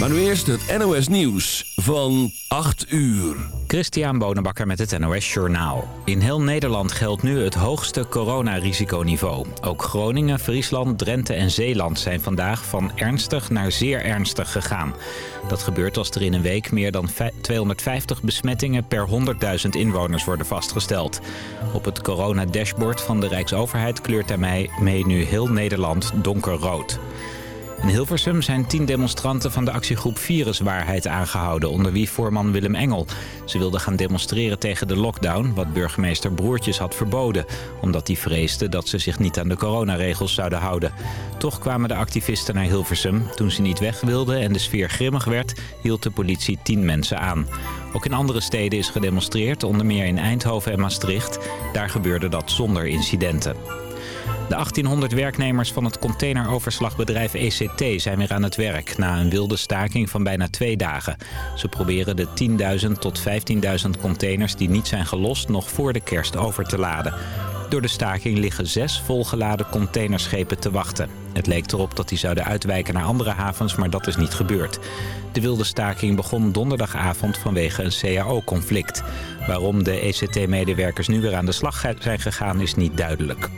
Maar nu eerst het NOS Nieuws van 8 uur. Christian Bonenbakker met het NOS Journaal. In heel Nederland geldt nu het hoogste coronarisiconiveau. Ook Groningen, Friesland, Drenthe en Zeeland zijn vandaag van ernstig naar zeer ernstig gegaan. Dat gebeurt als er in een week meer dan 250 besmettingen per 100.000 inwoners worden vastgesteld. Op het coronadashboard van de Rijksoverheid kleurt daarmee mee nu heel Nederland donkerrood. In Hilversum zijn tien demonstranten van de actiegroep Viruswaarheid aangehouden, onder wie voorman Willem Engel. Ze wilden gaan demonstreren tegen de lockdown, wat burgemeester Broertjes had verboden, omdat hij vreesde dat ze zich niet aan de coronaregels zouden houden. Toch kwamen de activisten naar Hilversum. Toen ze niet weg wilden en de sfeer grimmig werd, hield de politie tien mensen aan. Ook in andere steden is gedemonstreerd, onder meer in Eindhoven en Maastricht. Daar gebeurde dat zonder incidenten. De 1800 werknemers van het containeroverslagbedrijf ECT zijn weer aan het werk... na een wilde staking van bijna twee dagen. Ze proberen de 10.000 tot 15.000 containers die niet zijn gelost... nog voor de kerst over te laden. Door de staking liggen zes volgeladen containerschepen te wachten. Het leek erop dat die zouden uitwijken naar andere havens, maar dat is niet gebeurd. De wilde staking begon donderdagavond vanwege een CAO-conflict. Waarom de ECT-medewerkers nu weer aan de slag zijn gegaan is niet duidelijk.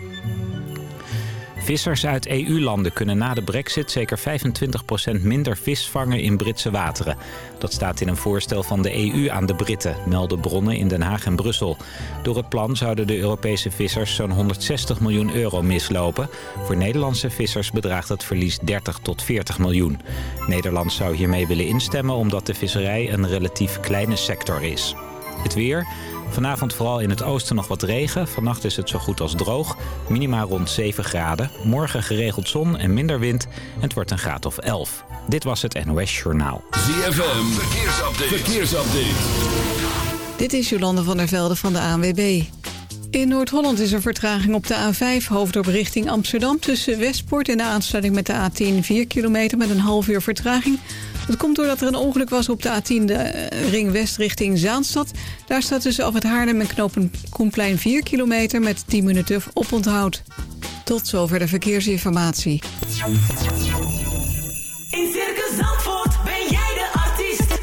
Vissers uit EU-landen kunnen na de brexit zeker 25% minder vis vangen in Britse wateren. Dat staat in een voorstel van de EU aan de Britten, melden bronnen in Den Haag en Brussel. Door het plan zouden de Europese vissers zo'n 160 miljoen euro mislopen. Voor Nederlandse vissers bedraagt het verlies 30 tot 40 miljoen. Nederland zou hiermee willen instemmen omdat de visserij een relatief kleine sector is. Het weer... Vanavond vooral in het oosten nog wat regen. Vannacht is het zo goed als droog. Minima rond 7 graden. Morgen geregeld zon en minder wind. En het wordt een graad of 11. Dit was het NOS Journaal. ZFM, verkeersupdate. verkeersupdate. Dit is Jolande van der Velde van de ANWB. In Noord-Holland is er vertraging op de A5 hoofddorp richting Amsterdam... tussen Westpoort en de aansluiting met de A10 4 kilometer met een half uur vertraging. Dat komt doordat er een ongeluk was op de A10 de eh, ring west richting Zaanstad. Daar staat tussen af het Haarlem en knopen Koenplein 4 kilometer met 10 minuten oponthoud. Tot zover de verkeersinformatie. In Circus Zandvoort ben jij de artiest.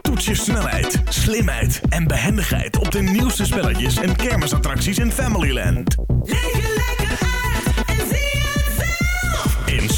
Toets je snelheid, slimheid en behendigheid op de nieuwste spelletjes en kermisattracties in Familyland. Leef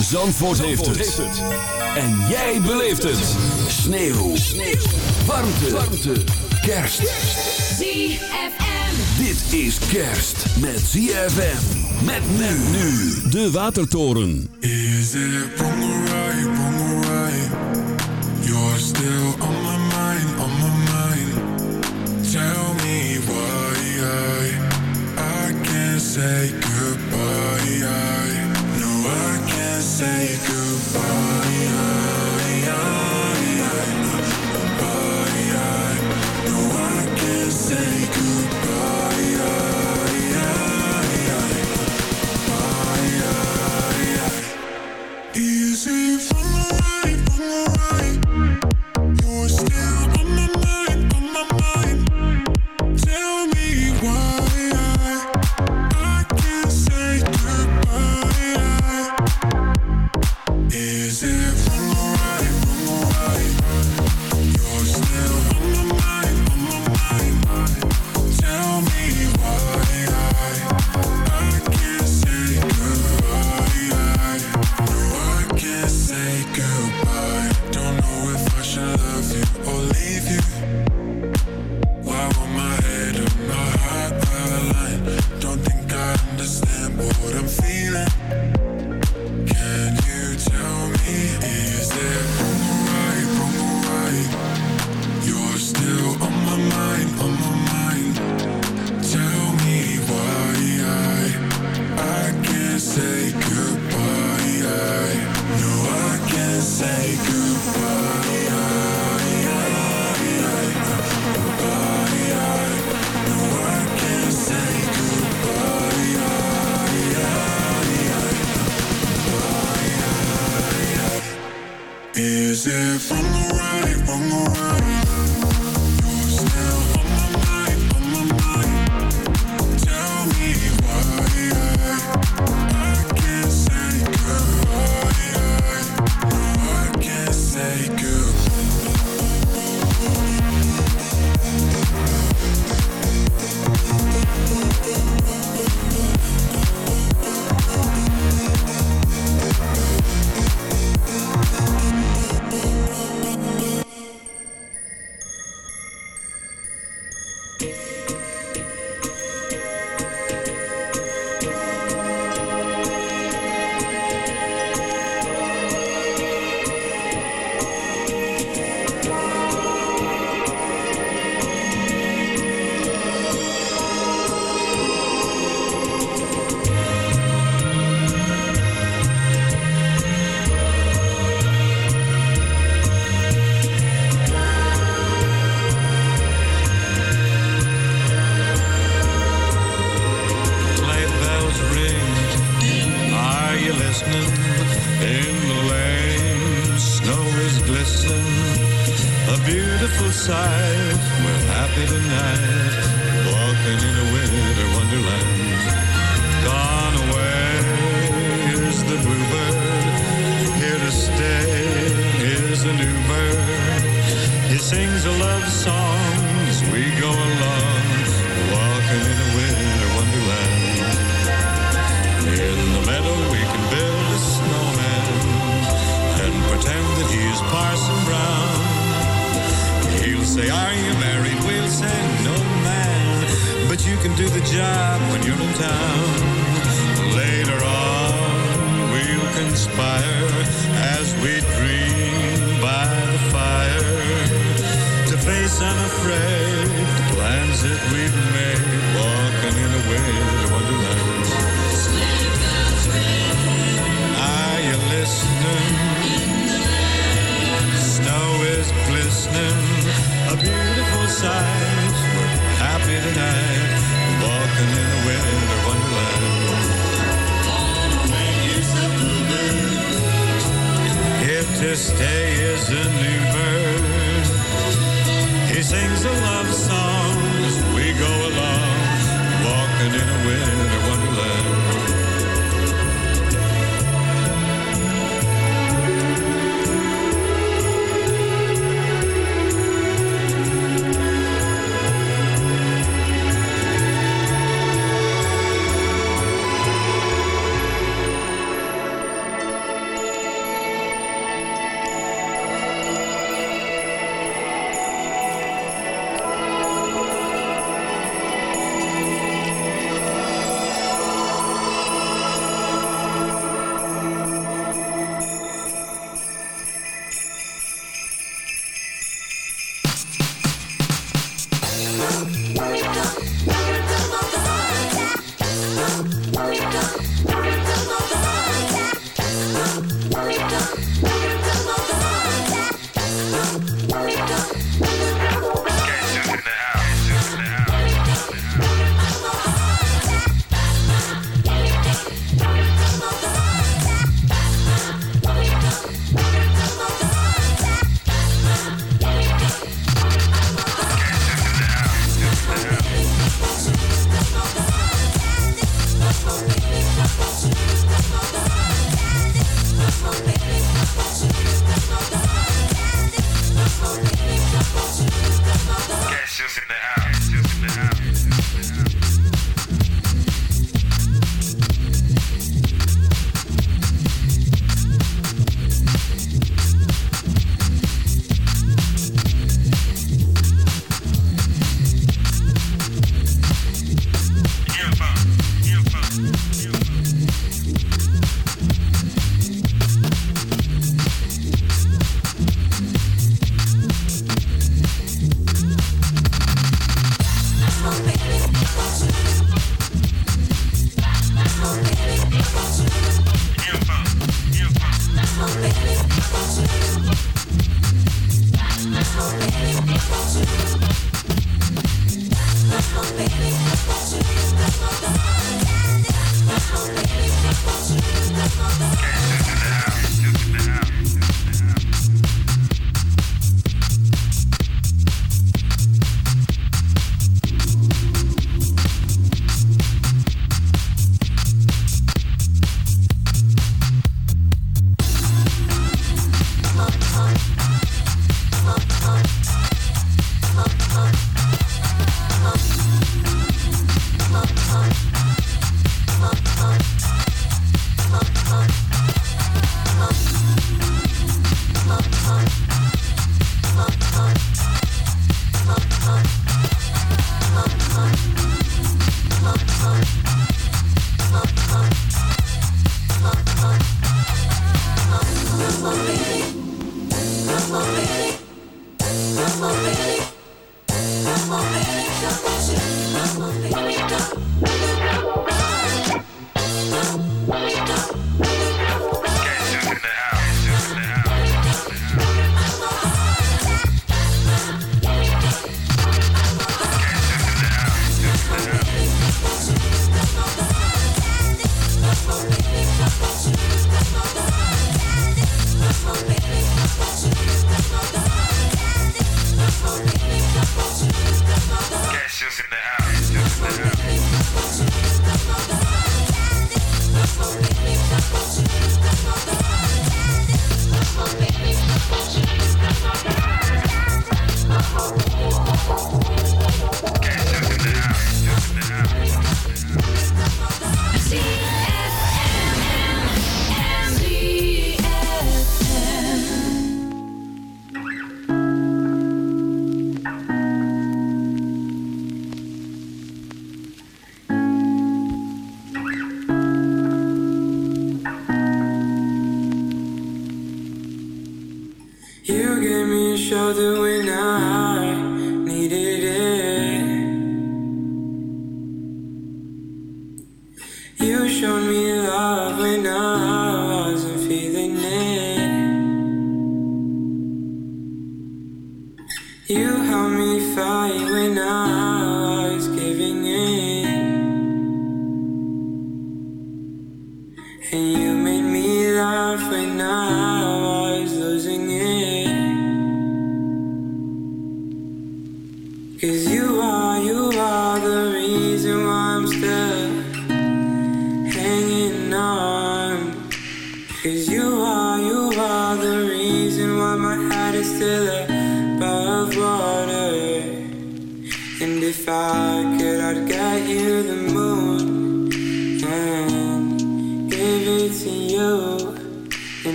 Zandvoort, heeft, het. En jij beleeft het. Sneeuw. Sneeuw. Warmte. Warmte. Kerst. ZFM. Dit is kerst met ZFM. Met men nu. De Watertoren. Is it or right? You're still on my mind, on my mind. Tell me why I, I can't say goodbye. I, say goodbye.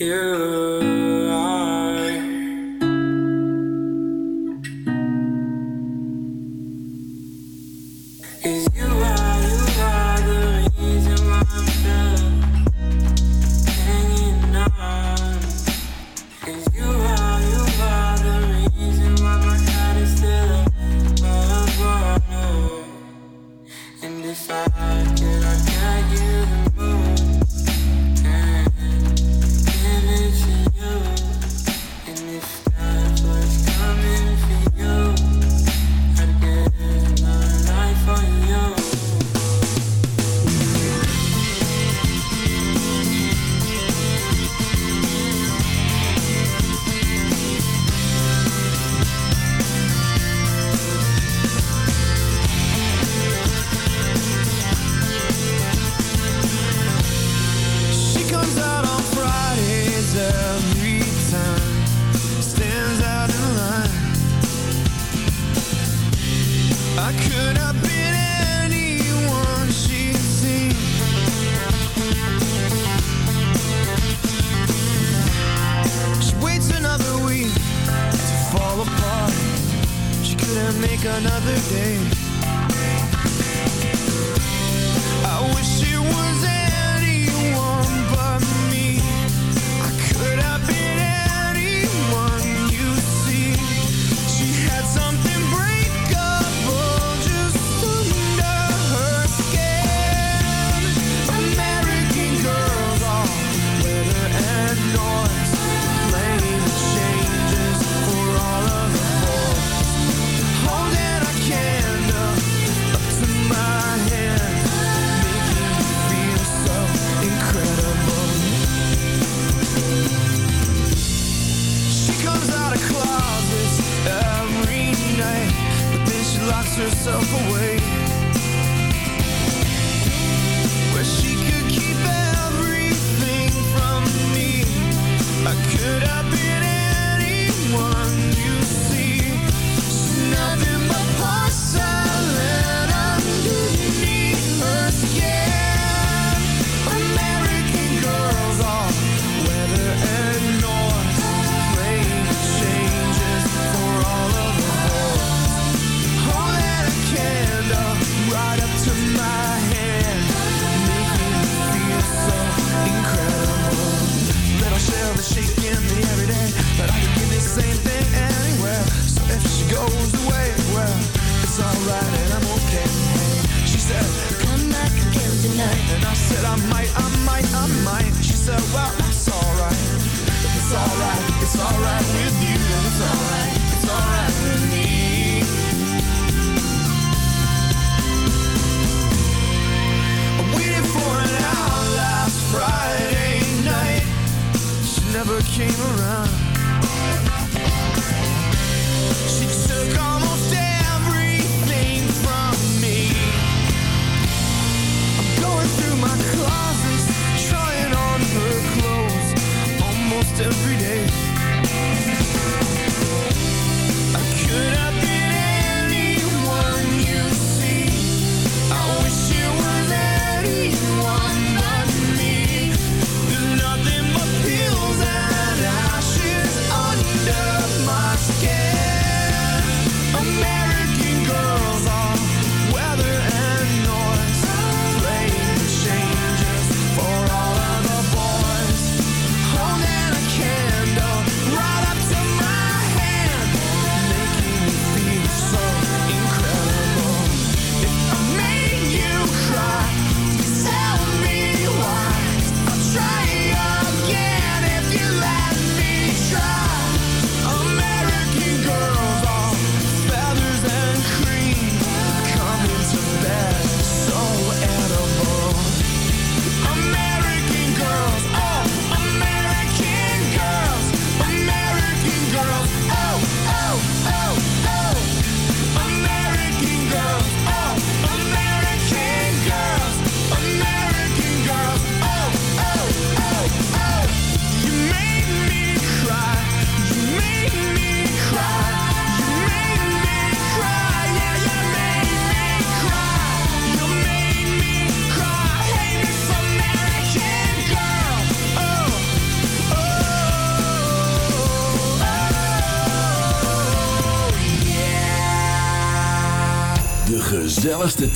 You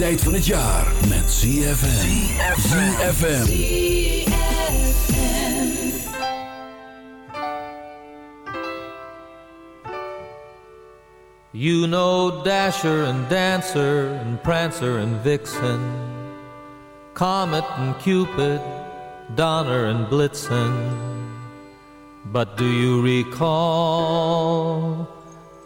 tijd van het jaar met ZFM. ZFM. You know Dasher and Dancer and Prancer and Vixen, Comet and Cupid, Donner and Blitzen. But do you recall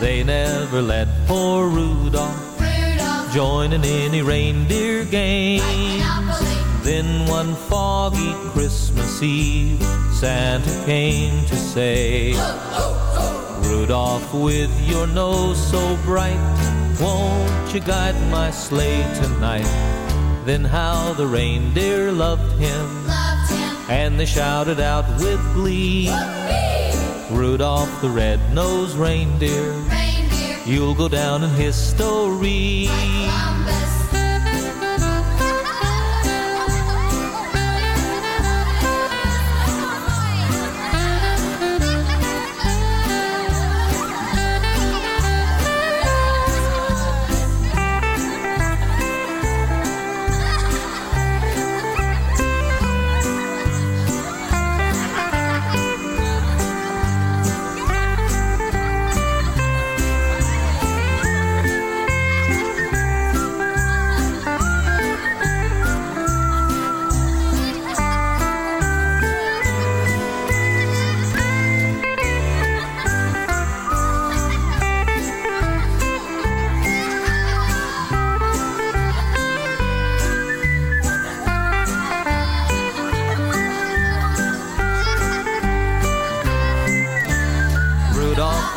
They never let poor Rudolph Rudolph, join in any reindeer game. Then one foggy Christmas Eve, Santa came to say, Rudolph, with your nose so bright, won't you guide my sleigh tonight? Then how the reindeer loved him, loved him. and they shouted out with glee, Rudolph the red-nosed reindeer, Reindeer, you'll go down in history.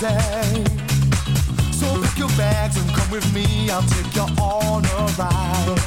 So pack your bags and come with me. I'll take you on a ride.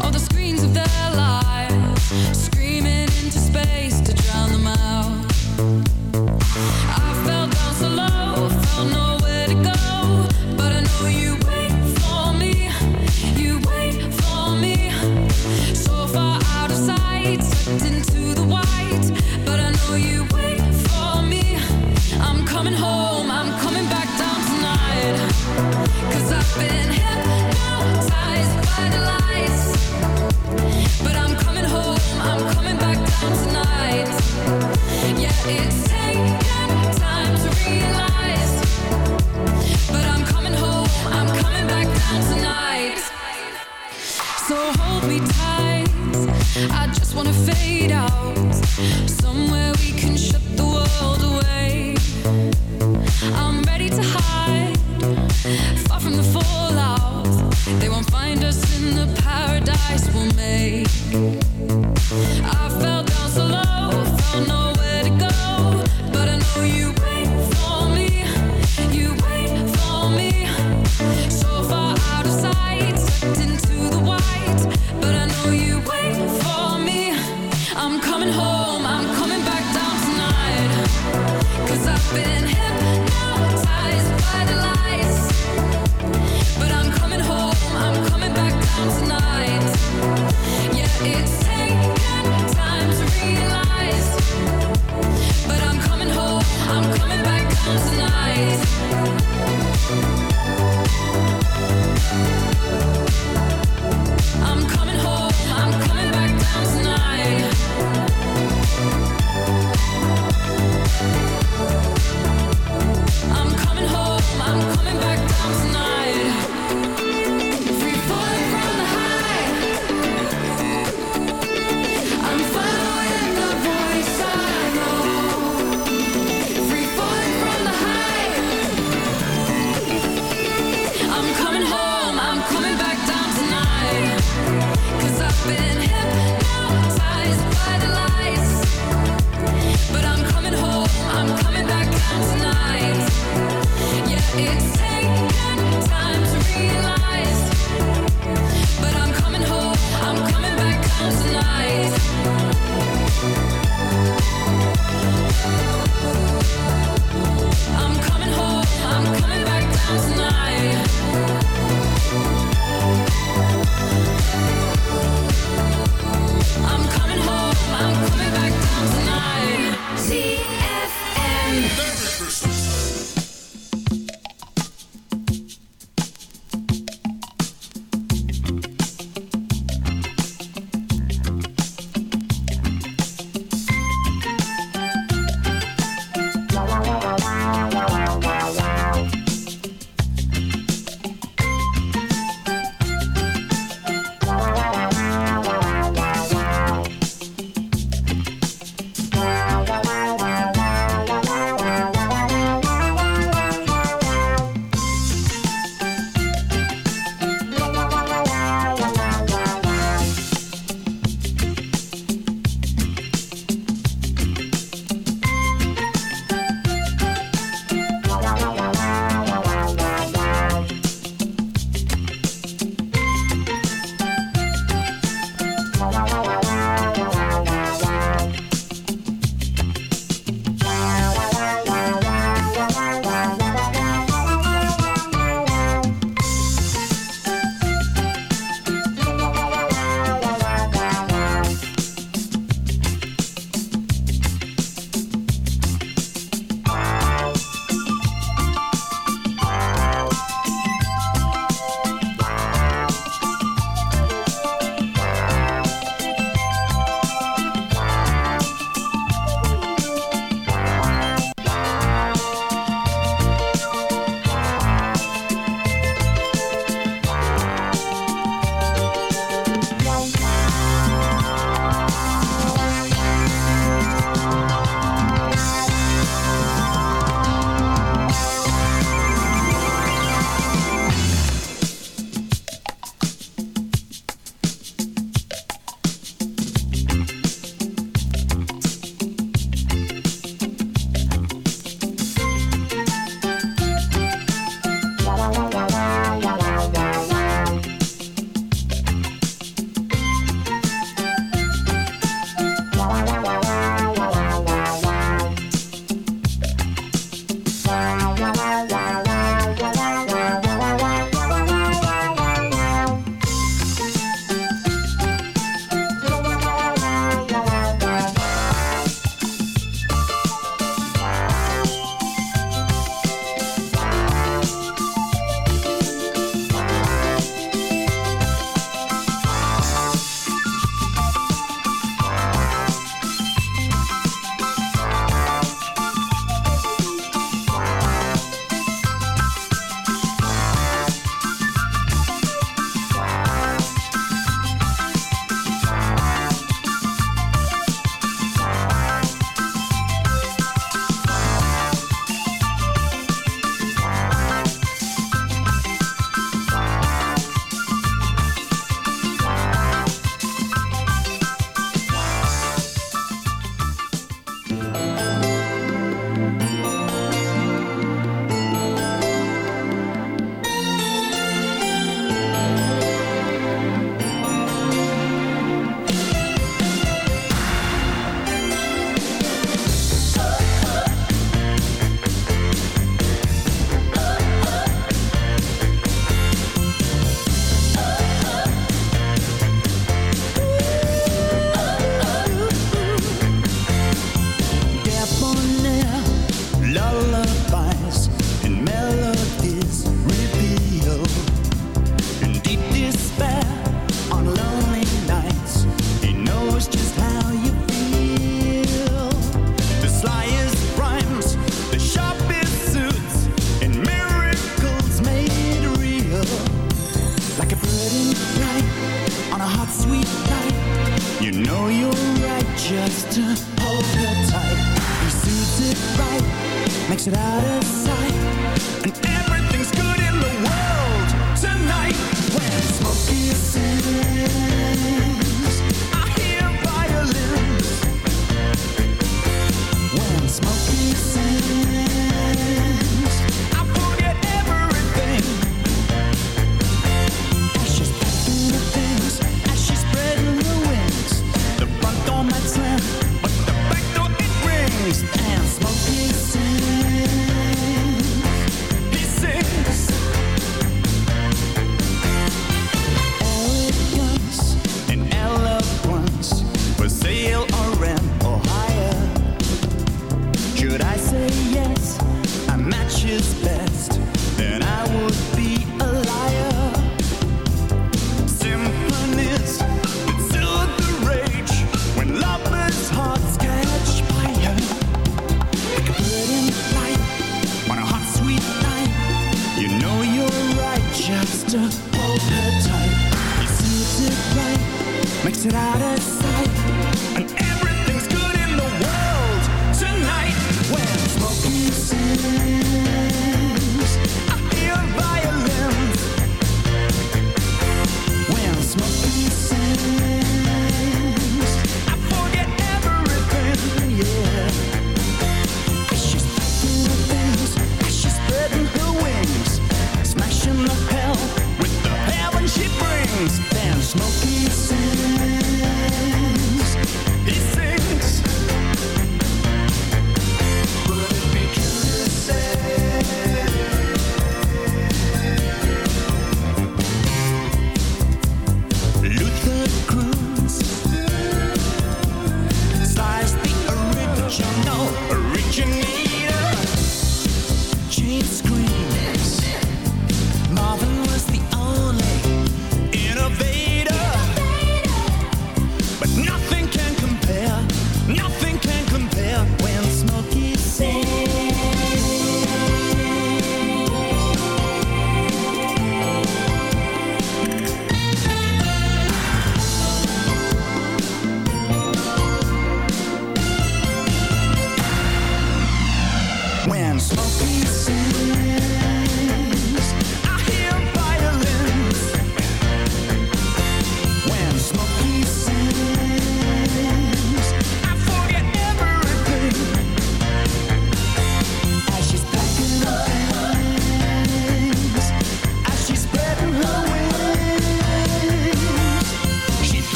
All the screen.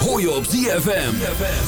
Hoor je op. ZFM.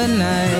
good night.